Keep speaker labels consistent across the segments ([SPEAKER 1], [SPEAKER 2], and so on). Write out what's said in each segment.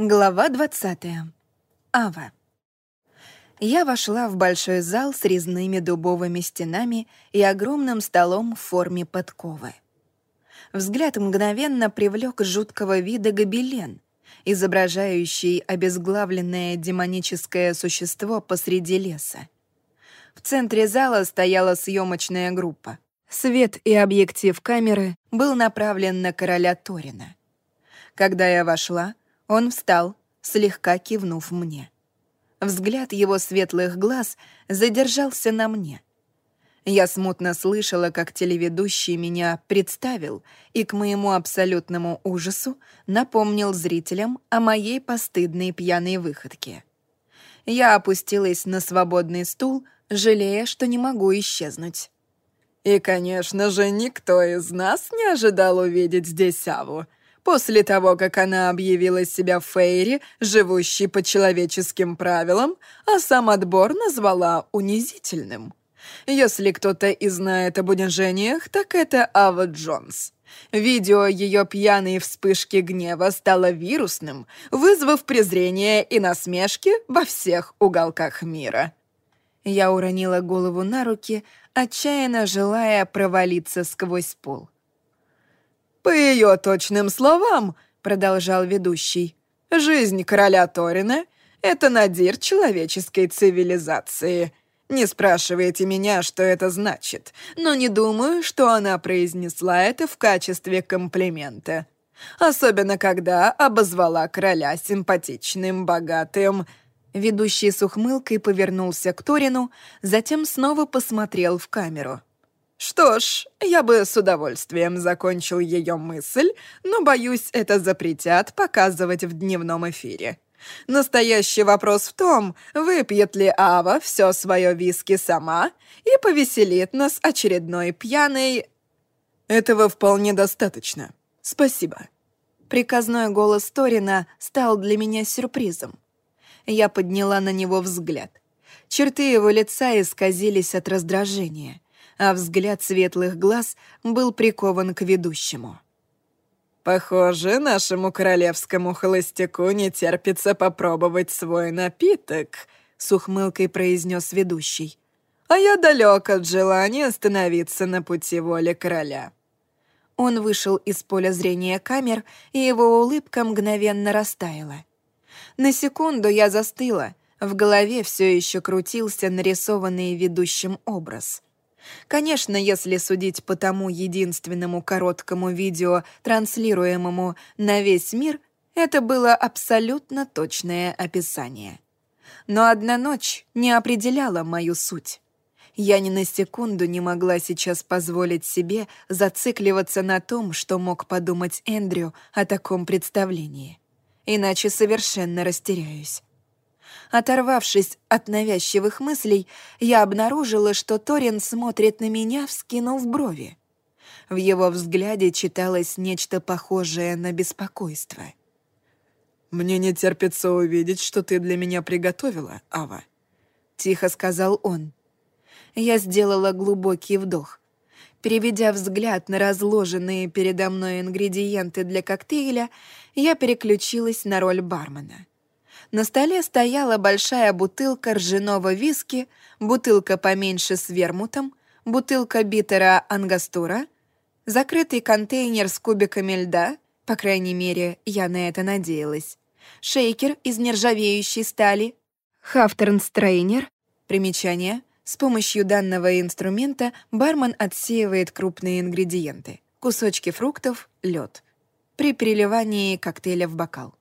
[SPEAKER 1] Глава 20. Ава. Я вошла в большой зал с резными дубовыми стенами и огромным столом в форме подковы. Взгляд мгновенно привлек жуткого вида гобелен, изображающий обезглавленное демоническое существо посреди леса. В центре зала стояла съемочная группа. Свет и объектив камеры был направлен на короля Торина. Когда я вошла, он встал, слегка кивнув мне. Взгляд его светлых глаз задержался на мне. Я смутно слышала, как телеведущий меня представил и к моему абсолютному ужасу напомнил зрителям о моей постыдной пьяной выходке. Я опустилась на свободный стул, жалея, что не могу исчезнуть. И, конечно же, никто из нас не ожидал увидеть здесь Аву — После того, как она объявила себя Фейри, живущей по человеческим правилам, а сам отбор назвала унизительным. Если кто-то и знает об унижениях, так это Ава Джонс. Видео ее пьяной вспышки гнева стало вирусным, вызвав презрение и насмешки во всех уголках мира. Я уронила голову на руки, отчаянно желая провалиться сквозь пол. «По ее точным словам», — продолжал ведущий, «жизнь короля Торина — это надир человеческой цивилизации. Не спрашивайте меня, что это значит, но не думаю, что она произнесла это в качестве комплимента. Особенно, когда обозвала короля симпатичным, богатым...» Ведущий с ухмылкой повернулся к Торину, затем снова посмотрел в камеру — что ж, я бы с удовольствием закончил ее мысль, но, боюсь, это запретят показывать в дневном эфире. Настоящий вопрос в том, выпьет ли Ава все свое виски сама и повеселит нас очередной пьяной... Этого вполне достаточно. Спасибо. Приказной голос Торина стал для меня сюрпризом. Я подняла на него взгляд. Черты его лица исказились от раздражения — а взгляд светлых глаз был прикован к ведущему. «Похоже, нашему королевскому холостяку не терпится попробовать свой напиток», — с ухмылкой произнес ведущий. «А я далек от желания остановиться на пути воли короля». Он вышел из поля зрения камер, и его улыбка мгновенно растаяла. На секунду я застыла, в голове все еще крутился нарисованный ведущим образ — Конечно, если судить по тому единственному короткому видео, транслируемому на весь мир, это было абсолютно точное описание. Но одна ночь не определяла мою суть. Я ни на секунду не могла сейчас позволить себе зацикливаться на том, что мог подумать Эндрю о таком представлении. Иначе совершенно растеряюсь. Оторвавшись от навязчивых мыслей, я обнаружила, что Торин смотрит на меня, вскинув брови. В его взгляде читалось нечто похожее на беспокойство. «Мне не терпится увидеть, что ты для меня приготовила, Ава», — тихо сказал он. Я сделала глубокий вдох. Переведя взгляд на разложенные передо мной ингредиенты для коктейля, я переключилась на роль бармена. На столе стояла большая бутылка ржаного виски, бутылка поменьше с вермутом, бутылка биттера ангостура, закрытый контейнер с кубиками льда, по крайней мере, я на это надеялась, шейкер из нержавеющей стали, хоторн-стрейнер, примечание, с помощью данного инструмента бармен отсеивает крупные ингредиенты, кусочки фруктов, лед, при переливании коктейля в бокал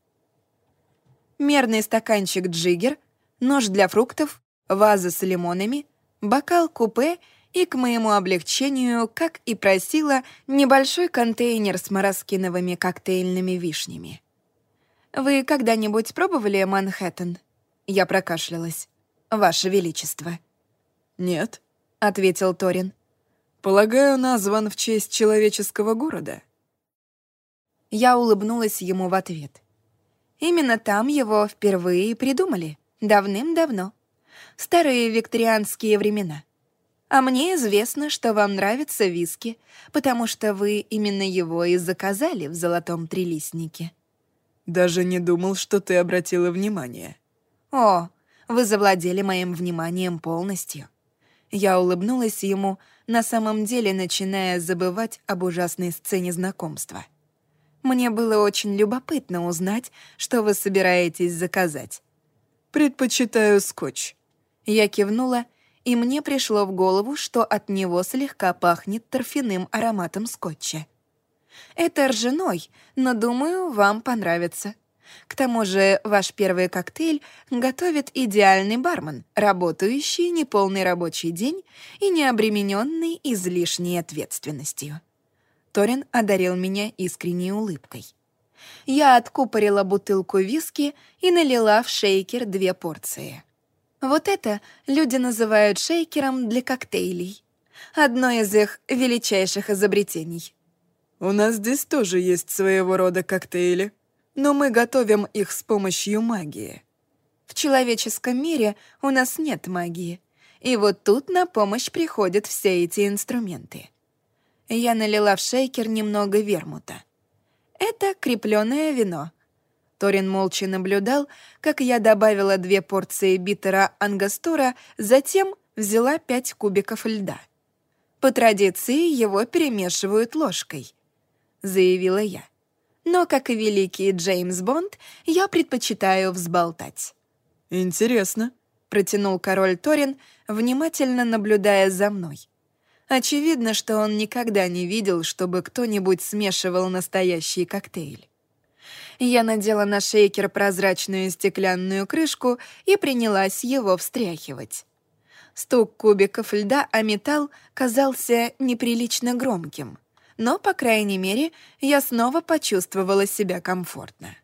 [SPEAKER 1] мерный стаканчик джиггер, нож для фруктов, ваза с лимонами, бокал купе и, к моему облегчению, как и просила, небольшой контейнер с мороскиновыми коктейльными вишнями. «Вы когда-нибудь пробовали Манхэттен?» Я прокашлялась. «Ваше Величество». «Нет», — ответил Торин. «Полагаю, назван в честь человеческого города». Я улыбнулась ему в ответ — Именно там его впервые придумали, давным-давно. Старые викторианские времена. А мне известно, что вам нравится виски, потому что вы именно его и заказали в золотом трилистнике.
[SPEAKER 2] Даже не думал, что ты обратила внимание.
[SPEAKER 1] О, вы завладели моим вниманием полностью. Я улыбнулась ему, на самом деле начиная забывать об ужасной сцене знакомства. Мне было очень любопытно узнать, что вы собираетесь заказать.
[SPEAKER 2] «Предпочитаю скотч».
[SPEAKER 1] Я кивнула, и мне пришло в голову, что от него слегка пахнет торфяным ароматом скотча. Это ржаной, но, думаю, вам понравится. К тому же ваш первый коктейль готовит идеальный бармен, работающий неполный рабочий день и не обремененный излишней ответственностью. Торин одарил меня искренней улыбкой. Я откупорила бутылку виски и налила в шейкер две порции. Вот это люди называют шейкером для коктейлей. Одно из их величайших изобретений.
[SPEAKER 2] «У нас здесь тоже есть своего рода коктейли», но мы готовим их с помощью магии.
[SPEAKER 1] В человеческом мире у нас нет магии, и вот тут на помощь приходят все эти инструменты. Я налила в шейкер немного вермута. Это крепленное вино. Торин молча наблюдал, как я добавила две порции битера ангастура, затем взяла пять кубиков льда. По традиции его перемешивают ложкой, заявила я но, как и великий Джеймс Бонд, я предпочитаю взболтать».
[SPEAKER 2] «Интересно», —
[SPEAKER 1] протянул король Торин, внимательно наблюдая за мной. Очевидно, что он никогда не видел, чтобы кто-нибудь смешивал настоящий коктейль. Я надела на шейкер прозрачную стеклянную крышку и принялась его встряхивать. Стук кубиков льда о металл казался неприлично громким — но, по крайней мере, я снова почувствовала себя комфортно.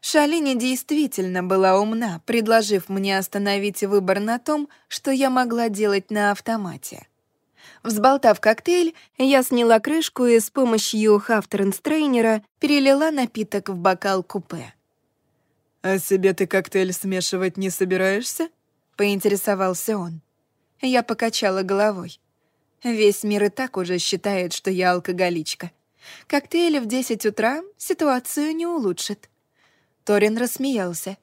[SPEAKER 1] Шалини действительно была умна, предложив мне остановить выбор на том, что я могла делать на автомате. Взболтав коктейль, я сняла крышку и с помощью Хафтернстрейнера перелила напиток в бокал купе.
[SPEAKER 2] «А себе ты коктейль смешивать не собираешься?»
[SPEAKER 1] — поинтересовался он. Я покачала головой. Весь мир и так уже считает, что я алкоголичка. Коктейли в 10 утра ситуацию не улучшит. Торин рассмеялся.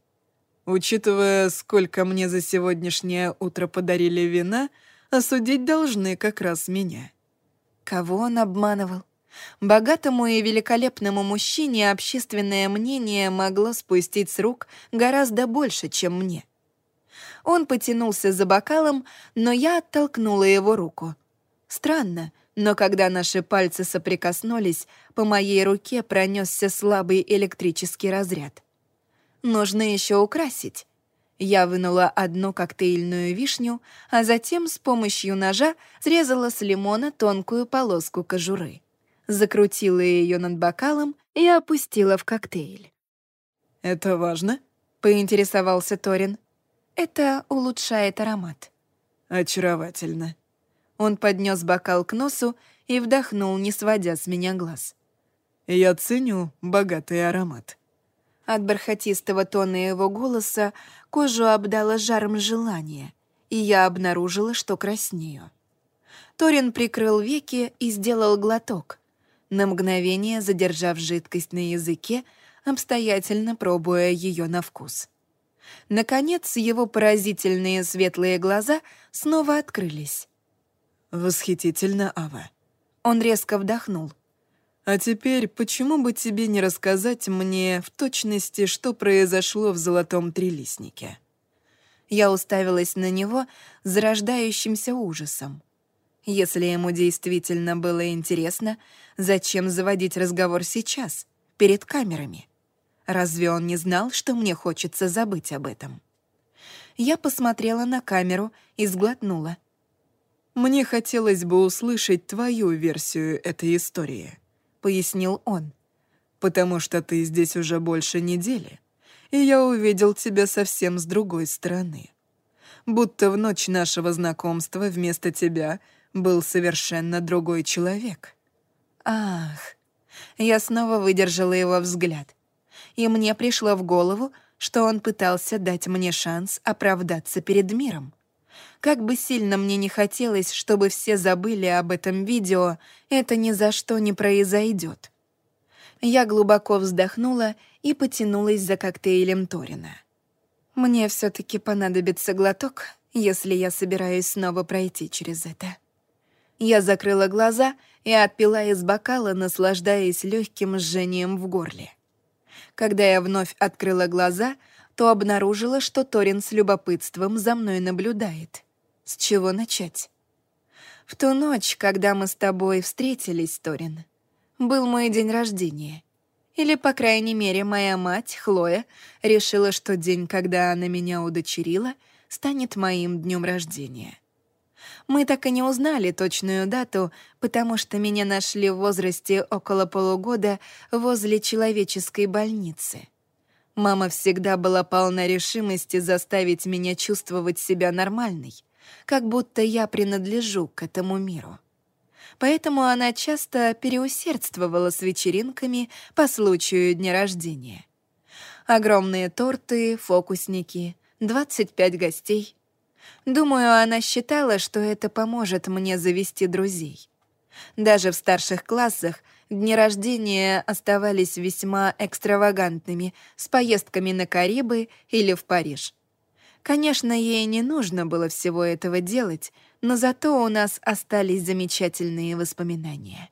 [SPEAKER 2] Учитывая, сколько мне за сегодняшнее утро подарили вина, осудить должны как раз меня.
[SPEAKER 1] Кого он обманывал? Богатому и великолепному мужчине общественное мнение могло спустить с рук гораздо больше, чем мне. Он потянулся за бокалом, но я оттолкнула его руку. Странно, но когда наши пальцы соприкоснулись, по моей руке пронесся слабый электрический разряд. Нужно еще украсить. Я вынула одну коктейльную вишню, а затем с помощью ножа срезала с лимона тонкую полоску кожуры. Закрутила ее над бокалом и опустила в коктейль.
[SPEAKER 2] «Это важно?»
[SPEAKER 1] — поинтересовался Торин. «Это улучшает аромат».
[SPEAKER 2] «Очаровательно»,
[SPEAKER 1] он поднес бокал к носу и вдохнул, не сводя с меня глаз.
[SPEAKER 2] «Я ценю богатый аромат».
[SPEAKER 1] От бархатистого тона его голоса кожу обдала жаром желания, и я обнаружила, что краснею. Торин прикрыл веки и сделал глоток, на мгновение задержав жидкость на языке, обстоятельно пробуя ее на вкус. Наконец, его поразительные светлые глаза снова открылись.
[SPEAKER 2] «Восхитительно, Ава».
[SPEAKER 1] Он резко вдохнул.
[SPEAKER 2] «А теперь почему бы тебе не рассказать мне в точности, что произошло в золотом трилистнике?»
[SPEAKER 1] Я уставилась на него зарождающимся ужасом. Если ему действительно было интересно, зачем заводить разговор сейчас, перед камерами? Разве он не знал, что мне хочется забыть об этом? Я посмотрела на камеру и сглотнула —
[SPEAKER 2] «Мне хотелось бы услышать твою версию этой истории», — пояснил он. «Потому что ты здесь уже больше недели, и я увидел тебя совсем с другой стороны. Будто в ночь нашего знакомства вместо тебя был совершенно другой человек».
[SPEAKER 1] «Ах!» Я снова выдержала его взгляд. И мне пришло в голову, что он пытался дать мне шанс оправдаться перед миром. Как бы сильно мне не хотелось, чтобы все забыли об этом видео, это ни за что не произойдет. Я глубоко вздохнула и потянулась за коктейлем Торина. Мне все таки понадобится глоток, если я собираюсь снова пройти через это. Я закрыла глаза и отпила из бокала, наслаждаясь легким жжением в горле. Когда я вновь открыла глаза, то обнаружила, что Торин с любопытством за мной наблюдает. С чего начать? В ту ночь, когда мы с тобой встретились, Торин, был мой день рождения. Или, по крайней мере, моя мать, Хлоя, решила, что день, когда она меня удочерила, станет моим днем рождения. Мы так и не узнали точную дату, потому что меня нашли в возрасте около полугода возле человеческой больницы. Мама всегда была полна решимости заставить меня чувствовать себя нормальной, как будто я принадлежу к этому миру. Поэтому она часто переусердствовала с вечеринками по случаю дня рождения. Огромные торты, фокусники, 25 гостей — Думаю, она считала, что это поможет мне завести друзей. Даже в старших классах дни рождения оставались весьма экстравагантными, с поездками на Карибы или в Париж. Конечно, ей не нужно было всего этого делать, но зато у нас остались замечательные воспоминания.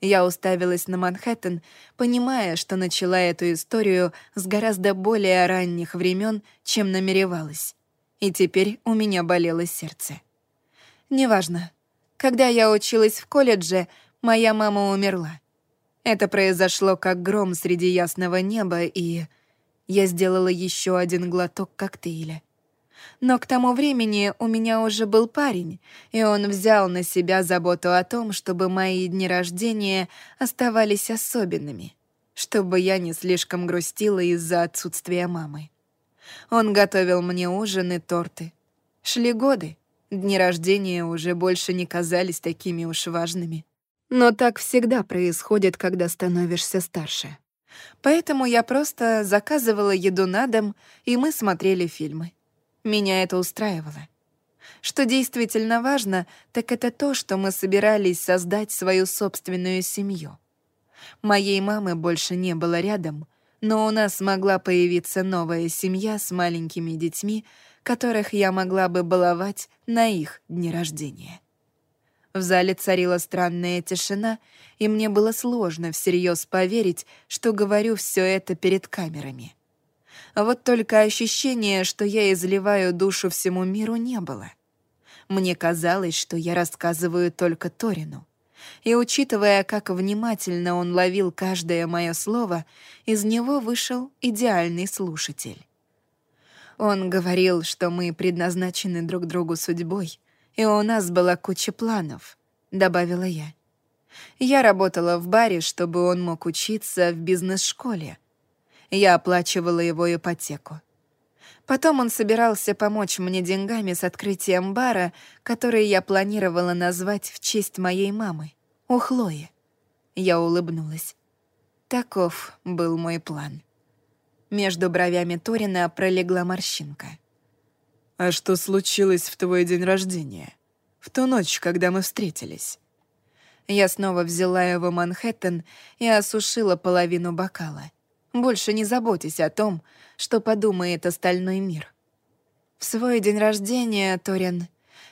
[SPEAKER 1] Я уставилась на Манхэттен, понимая, что начала эту историю с гораздо более ранних времен, чем намеревалась и теперь у меня болело сердце. Неважно. Когда я училась в колледже, моя мама умерла. Это произошло как гром среди ясного неба, и я сделала еще один глоток коктейля. Но к тому времени у меня уже был парень, и он взял на себя заботу о том, чтобы мои дни рождения оставались особенными, чтобы я не слишком грустила из-за отсутствия мамы. Он готовил мне ужин и торты. Шли годы. Дни рождения уже больше не казались такими уж важными. Но так всегда происходит, когда становишься старше. Поэтому я просто заказывала еду на дом, и мы смотрели фильмы. Меня это устраивало. Что действительно важно, так это то, что мы собирались создать свою собственную семью. Моей мамы больше не было рядом, но у нас могла появиться новая семья с маленькими детьми, которых я могла бы баловать на их дни рождения. В зале царила странная тишина, и мне было сложно всерьез поверить, что говорю все это перед камерами. Вот только ощущения, что я изливаю душу всему миру, не было. Мне казалось, что я рассказываю только Торину. И учитывая, как внимательно он ловил каждое мое слово, из него вышел идеальный слушатель. Он говорил, что мы предназначены друг другу судьбой, и у нас была куча планов, добавила я. Я работала в баре, чтобы он мог учиться в бизнес-школе. Я оплачивала его ипотеку. Потом он собирался помочь мне деньгами с открытием бара, который я планировала назвать в честь моей мамы, у Хлои. Я улыбнулась. Таков был мой план. Между бровями Торина пролегла морщинка.
[SPEAKER 2] «А что случилось в твой день рождения? В ту ночь, когда мы встретились?»
[SPEAKER 1] Я снова взяла его Манхэттен и осушила половину бокала. Больше не заботьтесь о том, что подумает остальной мир. В свой день рождения, Торин,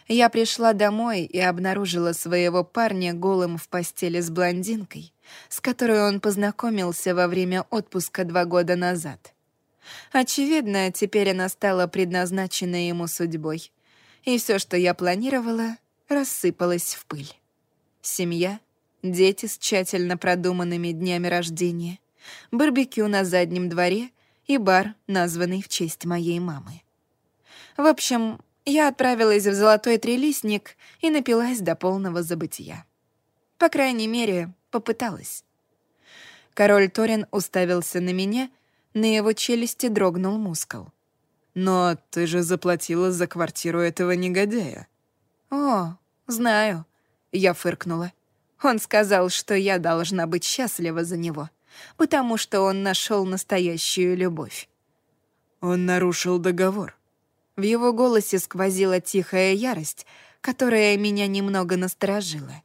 [SPEAKER 1] я пришла домой и обнаружила своего парня голым в постели с блондинкой, с которой он познакомился во время отпуска два года назад. Очевидно, теперь она стала предназначена ему судьбой, и все, что я планировала, рассыпалось в пыль. Семья, дети с тщательно продуманными днями рождения, барбекю на заднем дворе и бар, названный в честь моей мамы. В общем, я отправилась в золотой трилистник и напилась до полного забытия. По крайней мере, попыталась. Король Торин уставился на меня, на его челюсти дрогнул мускул.
[SPEAKER 2] «Но ты же заплатила за квартиру этого негодяя».
[SPEAKER 1] «О, знаю», — я фыркнула. Он сказал, что я должна быть счастлива за него потому что он нашел настоящую любовь.
[SPEAKER 2] Он нарушил договор.
[SPEAKER 1] В его голосе сквозила тихая ярость, которая меня немного насторожила.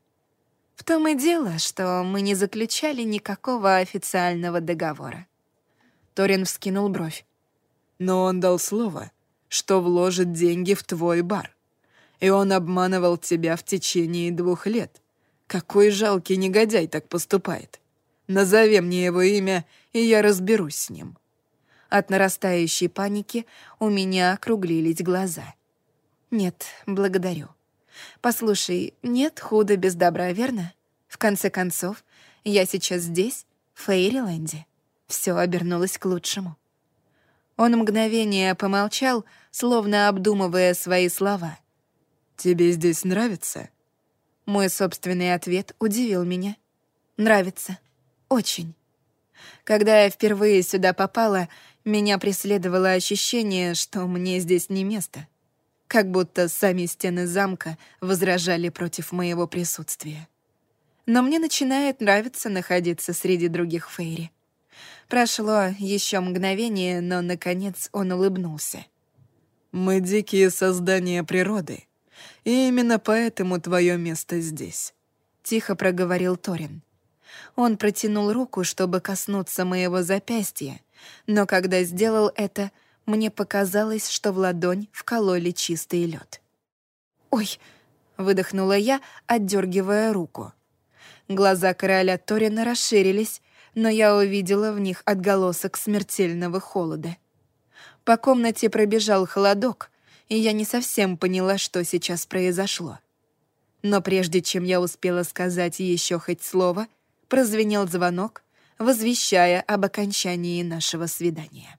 [SPEAKER 1] В том и дело, что мы не заключали никакого официального договора. Торин вскинул бровь.
[SPEAKER 2] Но он дал слово, что вложит деньги в твой бар. И он обманывал тебя в течение двух лет. Какой жалкий негодяй так поступает. Назови мне его имя, и я разберусь с ним.
[SPEAKER 1] От нарастающей паники у меня округлились глаза. Нет, благодарю. Послушай, нет худа без добра, верно? В конце концов, я сейчас здесь, в Фейриленде. Все обернулось к лучшему. Он мгновение помолчал, словно обдумывая свои слова.
[SPEAKER 2] «Тебе здесь нравится?»
[SPEAKER 1] Мой собственный ответ удивил меня. «Нравится. Очень». Когда я впервые сюда попала, меня преследовало ощущение, что мне здесь не место. Как будто сами стены замка возражали против моего присутствия. Но мне начинает нравиться находиться среди других Фейри. Прошло еще мгновение, но, наконец, он улыбнулся.
[SPEAKER 2] «Мы дикие создания природы, и именно поэтому твое место здесь», —
[SPEAKER 1] тихо проговорил Торин. Он протянул руку, чтобы коснуться моего запястья, но когда сделал это, мне показалось, что в ладонь вкололи чистый лед. «Ой!» — выдохнула я, отдергивая руку. Глаза короля Торина расширились, но я увидела в них отголосок смертельного холода. По комнате пробежал холодок, и я не совсем поняла, что сейчас произошло. Но прежде чем я успела сказать еще хоть слово, прозвенел звонок, возвещая об окончании нашего свидания.